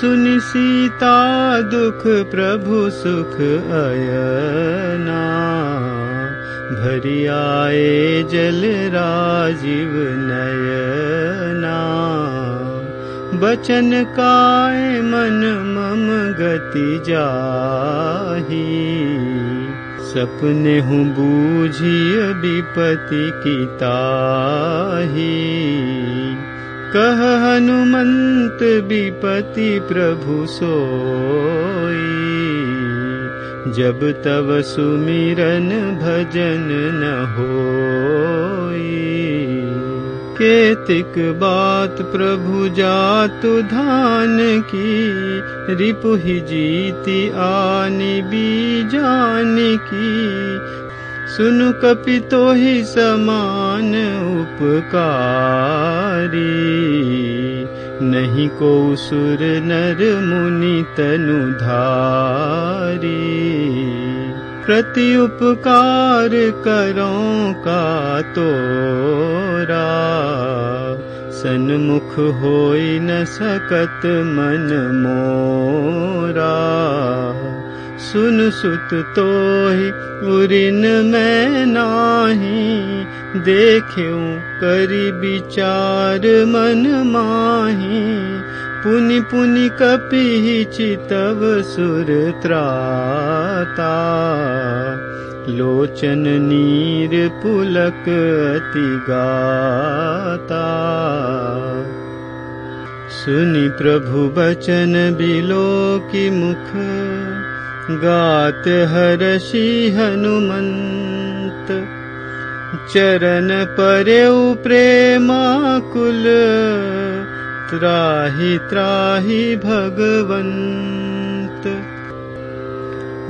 सुनि सीता दुख प्रभु सुख अयना। भरि आए जल राजीव नयना। बचन काय मन मम गति जाही। सपने हूँ बूझिय विपति की ताही कह हनुमंत विपति प्रभु सोई। जब तब सुमिरन भजन न होई। केतिक बात प्रभु जातु धान की रिपु ही जीति आनी बीजान की। सुनु कपितो ही समान उपकारी। नहीं को सुर नर मुनि तनु धारी। प्रति उपकार करो का तोरा। सन्मुख होई न सकत मन मोरा। सुन सुत तो ही उरिन मैं नाही देख्यू करी विचार मन माही। पुनि पुनि कपि चितव सुर त्राता। लोचन नीर पुलक अति गाता। सुनि प्रभु बचन बिलो की मुख गात हरषि हनुमन्त चरण प्रेमाकुल त्राहि त्राहि भगवन्